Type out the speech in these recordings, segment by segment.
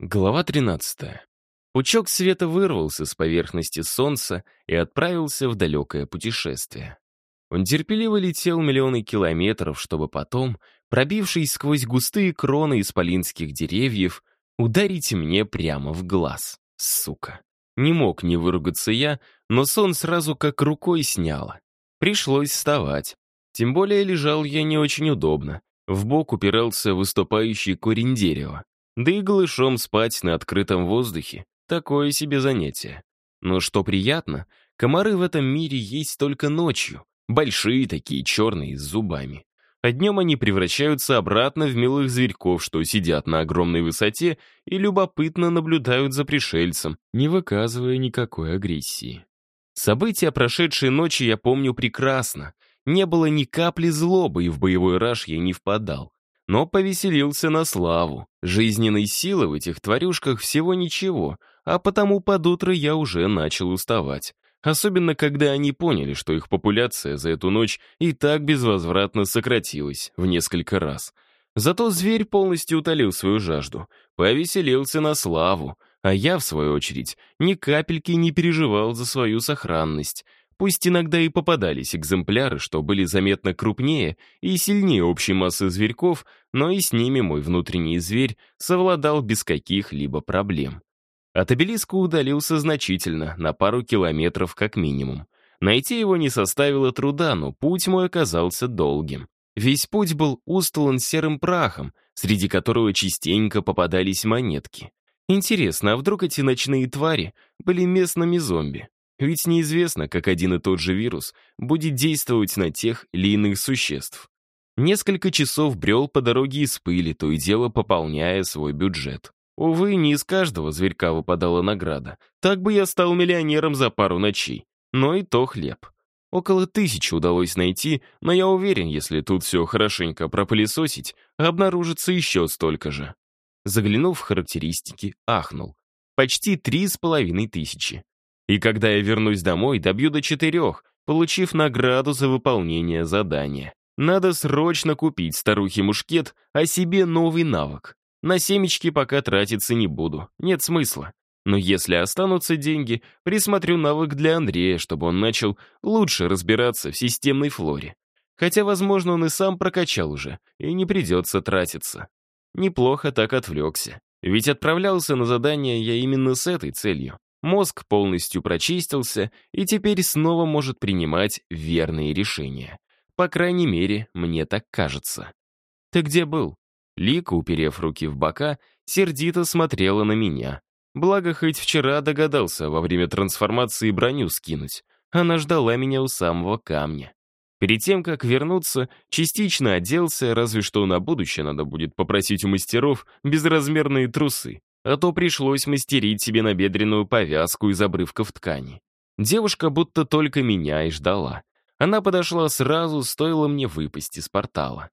Глава 13. Пучок света вырвался с поверхности Солнца и отправился в далекое путешествие. Он терпеливо летел миллионы километров, чтобы потом, пробившись сквозь густые кроны исполинских деревьев, ударить мне прямо в глаз. Сука. Не мог не выругаться я, но сон сразу как рукой сняло. Пришлось вставать. Тем более лежал я не очень удобно. В бок упирался выступающий корень дерева. Да и голышом спать на открытом воздухе — такое себе занятие. Но что приятно, комары в этом мире есть только ночью. Большие такие, черные, с зубами. А днем они превращаются обратно в милых зверьков, что сидят на огромной высоте и любопытно наблюдают за пришельцем, не выказывая никакой агрессии. События прошедшей ночи я помню прекрасно. Не было ни капли злобы, и в боевой раж я не впадал но повеселился на славу. Жизненной силы в этих тварюшках всего ничего, а потому под утро я уже начал уставать. Особенно, когда они поняли, что их популяция за эту ночь и так безвозвратно сократилась в несколько раз. Зато зверь полностью утолил свою жажду, повеселился на славу, а я, в свою очередь, ни капельки не переживал за свою сохранность — Пусть иногда и попадались экземпляры, что были заметно крупнее и сильнее общей массы зверьков, но и с ними мой внутренний зверь совладал без каких-либо проблем. От обелиска удалился значительно, на пару километров как минимум. Найти его не составило труда, но путь мой оказался долгим. Весь путь был устлан серым прахом, среди которого частенько попадались монетки. Интересно, а вдруг эти ночные твари были местными зомби? Ведь неизвестно, как один и тот же вирус будет действовать на тех или иных существ. Несколько часов брел по дороге из пыли, то и дело пополняя свой бюджет. Увы, не из каждого зверька выпадала награда. Так бы я стал миллионером за пару ночей. Но и то хлеб. Около тысячи удалось найти, но я уверен, если тут все хорошенько пропылесосить, обнаружится еще столько же. Заглянув в характеристики, ахнул. Почти три с половиной тысячи. И когда я вернусь домой, добью до четырех, получив награду за выполнение задания. Надо срочно купить старухе мушкет, а себе новый навык. На семечки пока тратиться не буду, нет смысла. Но если останутся деньги, присмотрю навык для Андрея, чтобы он начал лучше разбираться в системной флоре. Хотя, возможно, он и сам прокачал уже, и не придется тратиться. Неплохо так отвлекся. Ведь отправлялся на задание я именно с этой целью. Мозг полностью прочистился и теперь снова может принимать верные решения. По крайней мере, мне так кажется. «Ты где был?» Лика, уперев руки в бока, сердито смотрела на меня. Благо, хоть вчера догадался во время трансформации броню скинуть. Она ждала меня у самого камня. Перед тем, как вернуться, частично оделся, разве что на будущее надо будет попросить у мастеров безразмерные трусы а то пришлось мастерить себе набедренную повязку из обрывков ткани. Девушка будто только меня и ждала. Она подошла сразу, стоило мне выпасть из портала.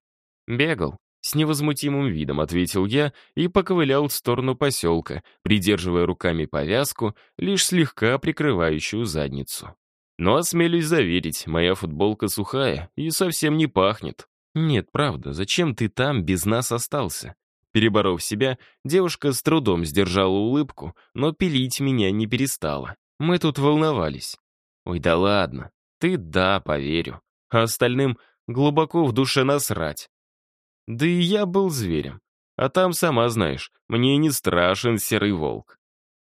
«Бегал», — с невозмутимым видом ответил я и поковылял в сторону поселка, придерживая руками повязку, лишь слегка прикрывающую задницу. Но осмелюсь заверить, моя футболка сухая и совсем не пахнет. «Нет, правда, зачем ты там без нас остался?» Переборов себя, девушка с трудом сдержала улыбку, но пилить меня не перестала. Мы тут волновались. «Ой, да ладно. Ты да, поверю. А остальным глубоко в душе насрать». Да и я был зверем. А там, сама знаешь, мне не страшен серый волк.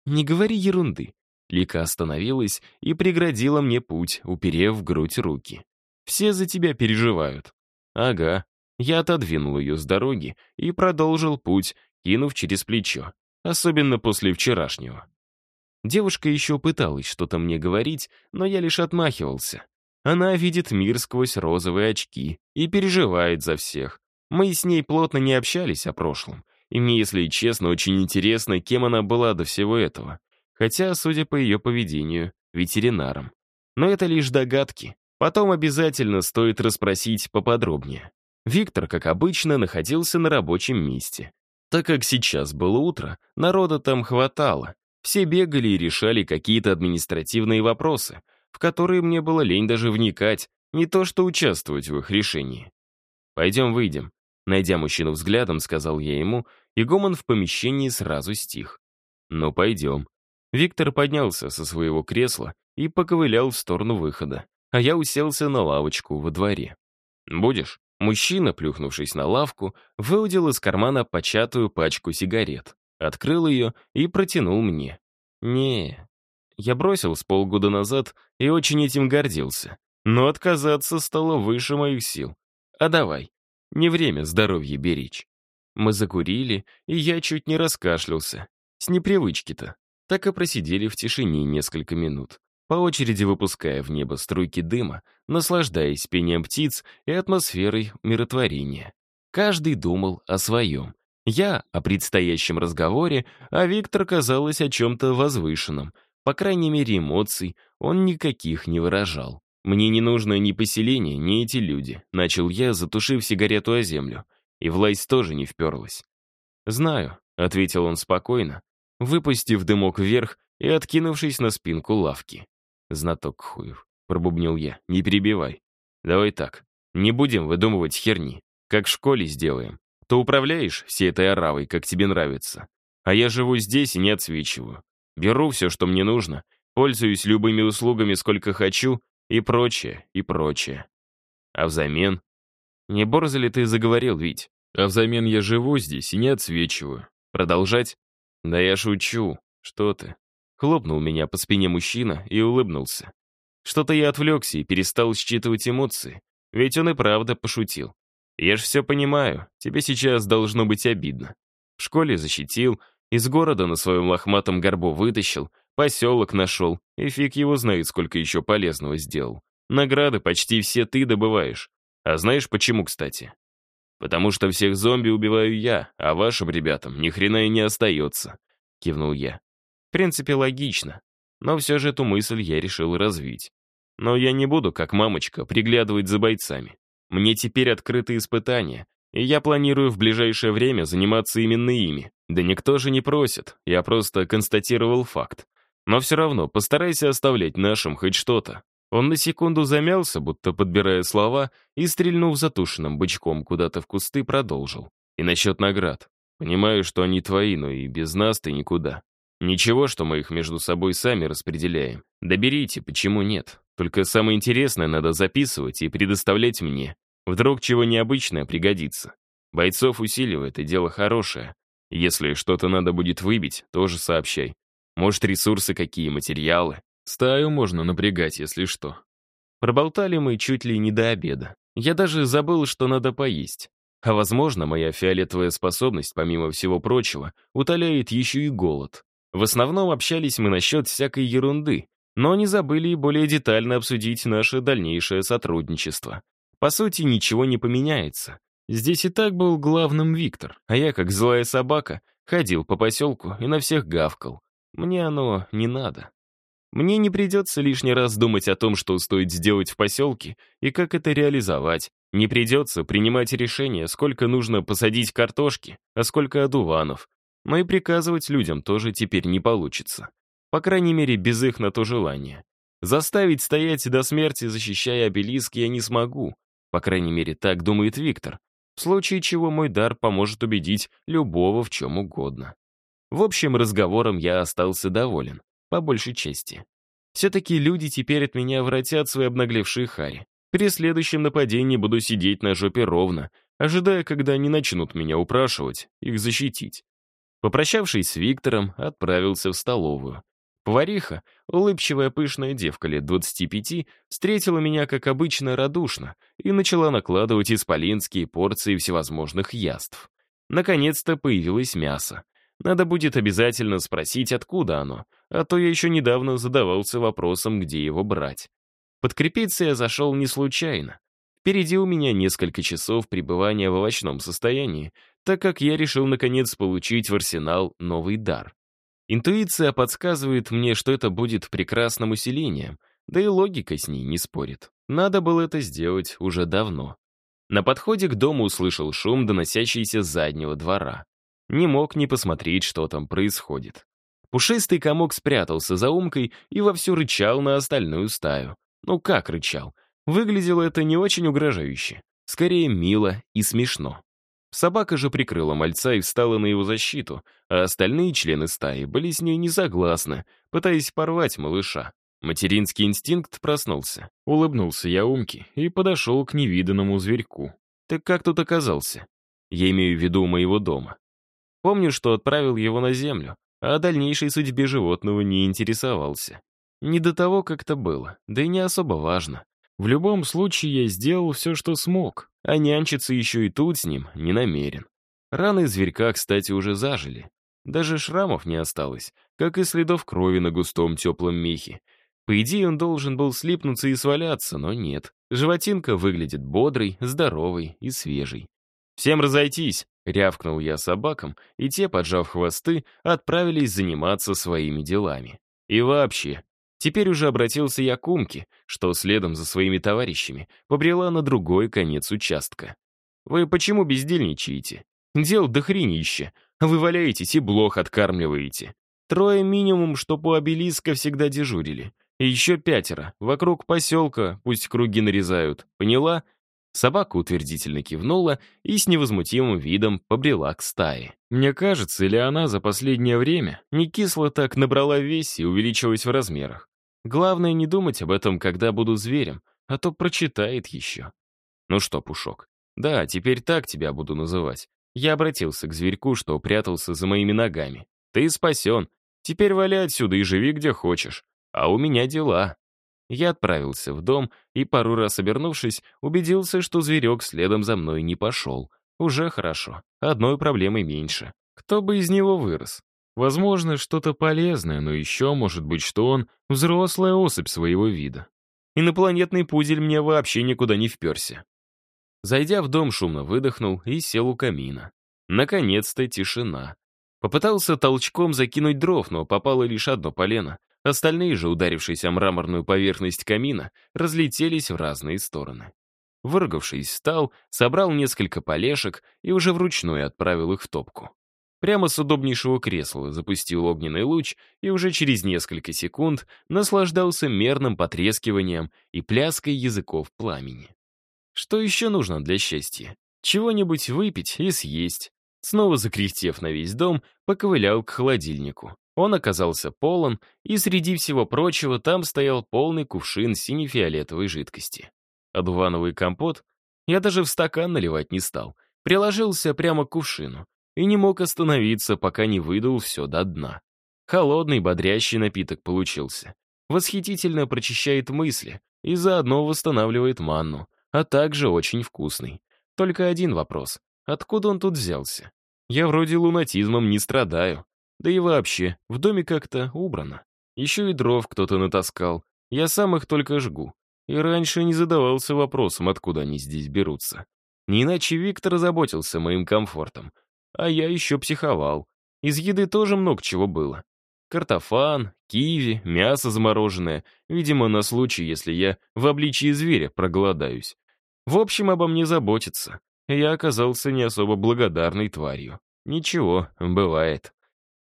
Не говори ерунды. Лика остановилась и преградила мне путь, уперев в грудь руки. Все за тебя переживают. Ага, я отодвинул ее с дороги и продолжил путь, кинув через плечо, особенно после вчерашнего. Девушка еще пыталась что-то мне говорить, но я лишь отмахивался. Она видит мир сквозь розовые очки и переживает за всех. Мы с ней плотно не общались о прошлом, и мне, если честно, очень интересно, кем она была до всего этого. Хотя, судя по ее поведению, ветеринаром. Но это лишь догадки. Потом обязательно стоит расспросить поподробнее. Виктор, как обычно, находился на рабочем месте. Так как сейчас было утро, народа там хватало. Все бегали и решали какие-то административные вопросы, в которые мне было лень даже вникать, не то что участвовать в их решении. «Пойдем выйдем», — найдя мужчину взглядом, сказал я ему, и гомон в помещении сразу стих. «Ну, пойдем». Виктор поднялся со своего кресла и поковылял в сторону выхода, а я уселся на лавочку во дворе. «Будешь?» Мужчина, плюхнувшись на лавку, выудил из кармана початую пачку сигарет, открыл ее и протянул мне. не Я бросил с полгода назад и очень этим гордился. Но отказаться стало выше моих сил. А давай, не время здоровье беречь. Мы закурили, и я чуть не раскашлялся. С непривычки-то. Так и просидели в тишине несколько минут по очереди выпуская в небо струйки дыма, наслаждаясь пением птиц и атмосферой миротворения. Каждый думал о своем. Я — о предстоящем разговоре, а Виктор, казалось, о чем-то возвышенном. По крайней мере, эмоций он никаких не выражал. «Мне не нужно ни поселение, ни эти люди», — начал я, затушив сигарету о землю. И власть тоже не вперлась. «Знаю», — ответил он спокойно, выпустив дымок вверх и откинувшись на спинку лавки. Знаток хуев. Пробубнил я. Не перебивай. Давай так. Не будем выдумывать херни. Как в школе сделаем. Ты управляешь всей этой оравой, как тебе нравится. А я живу здесь и не отсвечиваю. Беру все, что мне нужно, пользуюсь любыми услугами, сколько хочу, и прочее, и прочее. А взамен? Не борзо ли ты заговорил, ведь? А взамен я живу здесь и не отсвечиваю. Продолжать? Да я шучу. Что ты? Хлопнул меня по спине мужчина и улыбнулся. Что-то я отвлекся и перестал считывать эмоции, ведь он и правда пошутил. Я ж все понимаю, тебе сейчас должно быть обидно. В школе защитил, из города на своем лохматом горбу вытащил, поселок нашел, и фиг его знает, сколько еще полезного сделал. Награды почти все ты добываешь. А знаешь почему, кстати? Потому что всех зомби убиваю я, а вашим ребятам ни хрена и не остается, кивнул я принципе, логично, но все же эту мысль я решил развить. Но я не буду, как мамочка, приглядывать за бойцами. Мне теперь открыты испытания, и я планирую в ближайшее время заниматься именно ими. Да никто же не просит, я просто констатировал факт. Но все равно постарайся оставлять нашим хоть что-то. Он на секунду замялся, будто подбирая слова, и, стрельнув затушенным бычком куда-то в кусты, продолжил. И насчет наград. Понимаю, что они твои, но и без нас ты никуда. Ничего, что мы их между собой сами распределяем. Доберите, почему нет? Только самое интересное надо записывать и предоставлять мне. Вдруг чего необычное пригодится. Бойцов усиливает, и дело хорошее. Если что-то надо будет выбить, тоже сообщай. Может, ресурсы какие, материалы. Стаю можно напрягать, если что. Проболтали мы чуть ли не до обеда. Я даже забыл, что надо поесть. А возможно, моя фиолетовая способность, помимо всего прочего, утоляет еще и голод. В основном общались мы насчет всякой ерунды, но не забыли более детально обсудить наше дальнейшее сотрудничество. По сути, ничего не поменяется. Здесь и так был главным Виктор, а я, как злая собака, ходил по поселку и на всех гавкал. Мне оно не надо. Мне не придется лишний раз думать о том, что стоит сделать в поселке и как это реализовать. Не придется принимать решение, сколько нужно посадить картошки, а сколько одуванов, но и приказывать людям тоже теперь не получится. По крайней мере, без их на то желания. Заставить стоять до смерти, защищая обелиск, я не смогу. По крайней мере, так думает Виктор. В случае чего мой дар поможет убедить любого в чем угодно. В общем, разговором я остался доволен, по большей части. Все-таки люди теперь от меня вратят свои обнаглевшие хари. При следующем нападении буду сидеть на жопе ровно, ожидая, когда они начнут меня упрашивать, их защитить. Попрощавшись с Виктором, отправился в столовую. Повариха, улыбчивая пышная девка лет 25, встретила меня, как обычно, радушно и начала накладывать исполинские порции всевозможных яств. Наконец-то появилось мясо. Надо будет обязательно спросить, откуда оно, а то я еще недавно задавался вопросом, где его брать. Подкрепиться я зашел не случайно. Впереди у меня несколько часов пребывания в овощном состоянии, так как я решил наконец получить в арсенал новый дар. Интуиция подсказывает мне, что это будет прекрасным усилением, да и логика с ней не спорит. Надо было это сделать уже давно. На подходе к дому услышал шум, доносящийся с заднего двора. Не мог не посмотреть, что там происходит. Пушистый комок спрятался за умкой и вовсю рычал на остальную стаю. Ну как рычал? Выглядело это не очень угрожающе. Скорее мило и смешно. Собака же прикрыла мальца и встала на его защиту, а остальные члены стаи были с ней несогласны, пытаясь порвать малыша. Материнский инстинкт проснулся. Улыбнулся я умки и подошел к невиданному зверьку. Так как тут оказался? Я имею в виду моего дома. Помню, что отправил его на землю, а о дальнейшей судьбе животного не интересовался. Не до того как-то было, да и не особо важно. В любом случае, я сделал все, что смог, а нянчиться еще и тут с ним не намерен. Раны зверька, кстати, уже зажили. Даже шрамов не осталось, как и следов крови на густом теплом мехе. По идее, он должен был слипнуться и сваляться, но нет. Животинка выглядит бодрой, здоровой и свежей. «Всем разойтись!» — рявкнул я собакам, и те, поджав хвосты, отправились заниматься своими делами. И вообще, Теперь уже обратился я к Умке, что следом за своими товарищами побрела на другой конец участка. «Вы почему бездельничаете? Дел до хренища. Вы валяетесь и блох откармливаете. Трое минимум, что по обелиска всегда дежурили. И еще пятеро. Вокруг поселка пусть круги нарезают. Поняла?» Собака утвердительно кивнула и с невозмутимым видом побрела к стае. Мне кажется, или она за последнее время не кисло так набрала вес и увеличилась в размерах. Главное не думать об этом, когда буду зверем, а то прочитает еще. Ну что, Пушок, да, теперь так тебя буду называть. Я обратился к зверьку, что прятался за моими ногами. Ты спасен. Теперь валяй отсюда и живи где хочешь. А у меня дела. Я отправился в дом и, пару раз обернувшись, убедился, что зверек следом за мной не пошел. Уже хорошо. Одной проблемой меньше. Кто бы из него вырос? Возможно, что-то полезное, но еще может быть, что он взрослая особь своего вида. Инопланетный пузель мне вообще никуда не вперся. Зайдя в дом, шумно выдохнул и сел у камина. Наконец-то тишина. Попытался толчком закинуть дров, но попало лишь одно полено. Остальные же, ударившись о мраморную поверхность камина, разлетелись в разные стороны. Выргавшись, встал, собрал несколько полешек и уже вручную отправил их в топку прямо с удобнейшего кресла, запустил огненный луч и уже через несколько секунд наслаждался мерным потрескиванием и пляской языков пламени. Что еще нужно для счастья? Чего-нибудь выпить и съесть. Снова закряхтев на весь дом, поковылял к холодильнику. Он оказался полон, и среди всего прочего там стоял полный кувшин сине-фиолетовой жидкости. Одувановый компот я даже в стакан наливать не стал, приложился прямо к кувшину, и не мог остановиться, пока не выдал все до дна. Холодный, бодрящий напиток получился. Восхитительно прочищает мысли и заодно восстанавливает манну, а также очень вкусный. Только один вопрос. Откуда он тут взялся? Я вроде лунатизмом не страдаю. Да и вообще, в доме как-то убрано. Еще и дров кто-то натаскал. Я сам их только жгу. И раньше не задавался вопросом, откуда они здесь берутся. Не иначе Виктор заботился моим комфортом — а я еще психовал. Из еды тоже много чего было. Картофан, киви, мясо замороженное, видимо, на случай, если я в обличии зверя проголодаюсь. В общем, обо мне заботятся. Я оказался не особо благодарной тварью. Ничего, бывает.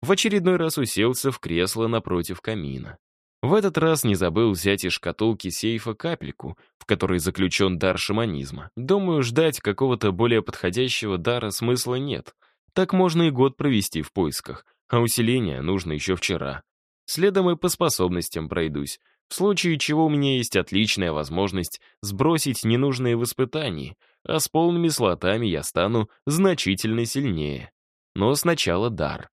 В очередной раз уселся в кресло напротив камина. В этот раз не забыл взять из шкатулки сейфа капельку, в которой заключен дар шаманизма. Думаю, ждать какого-то более подходящего дара смысла нет — так можно и год провести в поисках, а усиление нужно еще вчера. Следом и по способностям пройдусь, в случае чего у меня есть отличная возможность сбросить ненужные воспитания, а с полными слотами я стану значительно сильнее. Но сначала дар.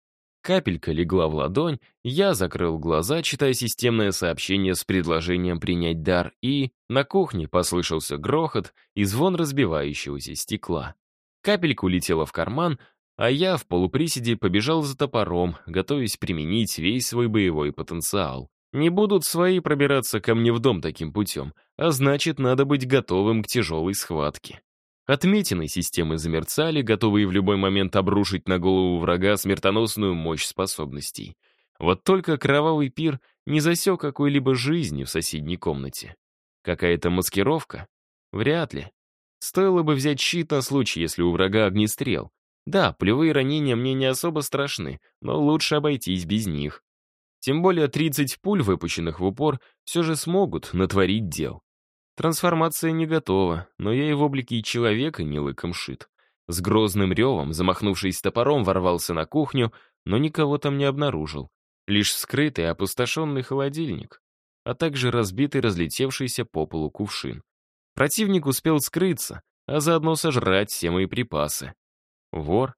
Капелька легла в ладонь, я закрыл глаза, читая системное сообщение с предложением принять дар, и на кухне послышался грохот и звон разбивающегося стекла. Капелька улетела в карман, а я в полуприседе побежал за топором, готовясь применить весь свой боевой потенциал. Не будут свои пробираться ко мне в дом таким путем, а значит, надо быть готовым к тяжелой схватке. Отметины системы замерцали, готовые в любой момент обрушить на голову врага смертоносную мощь способностей. Вот только кровавый пир не засек какой-либо жизни в соседней комнате. Какая-то маскировка? Вряд ли. Стоило бы взять щит на случай, если у врага огнестрел, да, плевые ранения мне не особо страшны, но лучше обойтись без них. Тем более 30 пуль, выпущенных в упор, все же смогут натворить дел. Трансформация не готова, но я и в облике человека не лыком шит. С грозным ревом, замахнувшись топором, ворвался на кухню, но никого там не обнаружил. Лишь скрытый опустошенный холодильник, а также разбитый, разлетевшийся по полу кувшин. Противник успел скрыться, а заодно сожрать все мои припасы. Вор?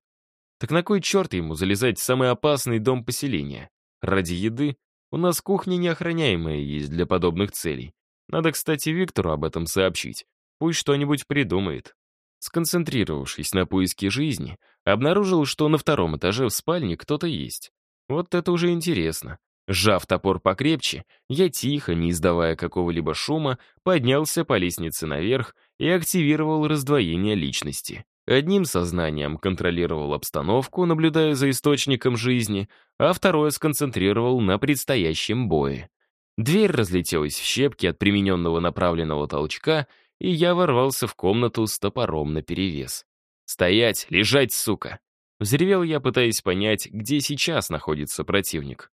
Так на кой черт ему залезать в самый опасный дом поселения? Ради еды? У нас кухня неохраняемая есть для подобных целей. Надо, кстати, Виктору об этом сообщить. Пусть что-нибудь придумает. Сконцентрировавшись на поиске жизни, обнаружил, что на втором этаже в спальне кто-то есть. Вот это уже интересно. Сжав топор покрепче, я тихо, не издавая какого-либо шума, поднялся по лестнице наверх и активировал раздвоение личности. Одним сознанием контролировал обстановку, наблюдая за источником жизни, а второе сконцентрировал на предстоящем бое. Дверь разлетелась в щепки от примененного направленного толчка, и я ворвался в комнату с топором наперевес. «Стоять! Лежать, сука!» Взревел я, пытаясь понять, где сейчас находится противник.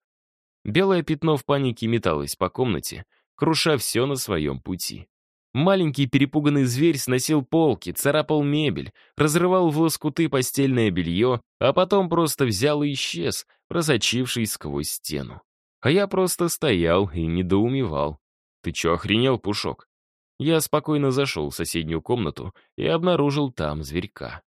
Белое пятно в панике металось по комнате, круша все на своем пути. Маленький перепуганный зверь сносил полки, царапал мебель, разрывал в лоскуты постельное белье, а потом просто взял и исчез, просочившись сквозь стену. А я просто стоял и недоумевал. «Ты что, охренел, Пушок?» Я спокойно зашел в соседнюю комнату и обнаружил там зверька.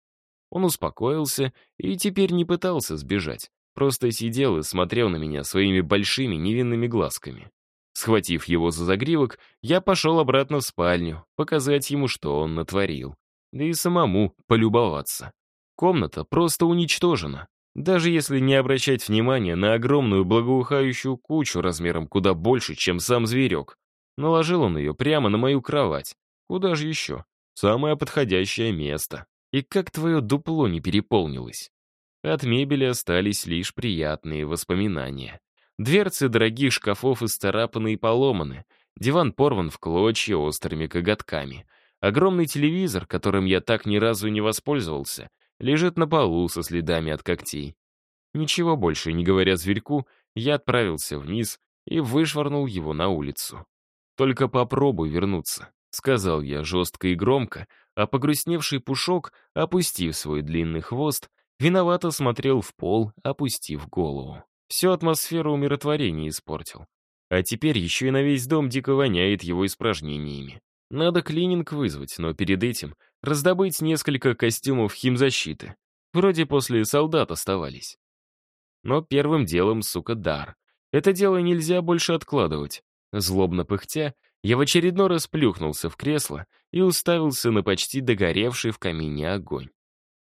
Он успокоился и теперь не пытался сбежать, просто сидел и смотрел на меня своими большими невинными глазками. Схватив его за загривок, я пошел обратно в спальню, показать ему, что он натворил. Да и самому полюбоваться. Комната просто уничтожена. Даже если не обращать внимания на огромную благоухающую кучу размером куда больше, чем сам зверек. Наложил он ее прямо на мою кровать. Куда же еще? Самое подходящее место. И как твое дупло не переполнилось? От мебели остались лишь приятные воспоминания. Дверцы дорогих шкафов исцарапаны и поломаны, диван порван в клочья острыми коготками. Огромный телевизор, которым я так ни разу не воспользовался, лежит на полу со следами от когтей. Ничего больше не говоря зверьку, я отправился вниз и вышвырнул его на улицу. «Только попробуй вернуться», — сказал я жестко и громко, а погрустневший пушок, опустив свой длинный хвост, виновато смотрел в пол, опустив голову. Всю атмосферу умиротворения испортил. А теперь еще и на весь дом дико воняет его испражнениями. Надо клининг вызвать, но перед этим раздобыть несколько костюмов химзащиты. Вроде после солдат оставались. Но первым делом, сука, дар. Это дело нельзя больше откладывать. Злобно пыхтя, я в очередной раз плюхнулся в кресло и уставился на почти догоревший в камине огонь.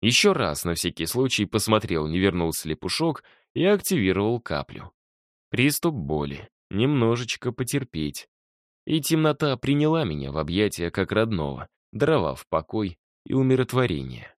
Еще раз, на всякий случай, посмотрел, не вернулся ли пушок, я активировал каплю. Приступ боли. Немножечко потерпеть. И темнота приняла меня в объятия как родного, даровав покой и умиротворение.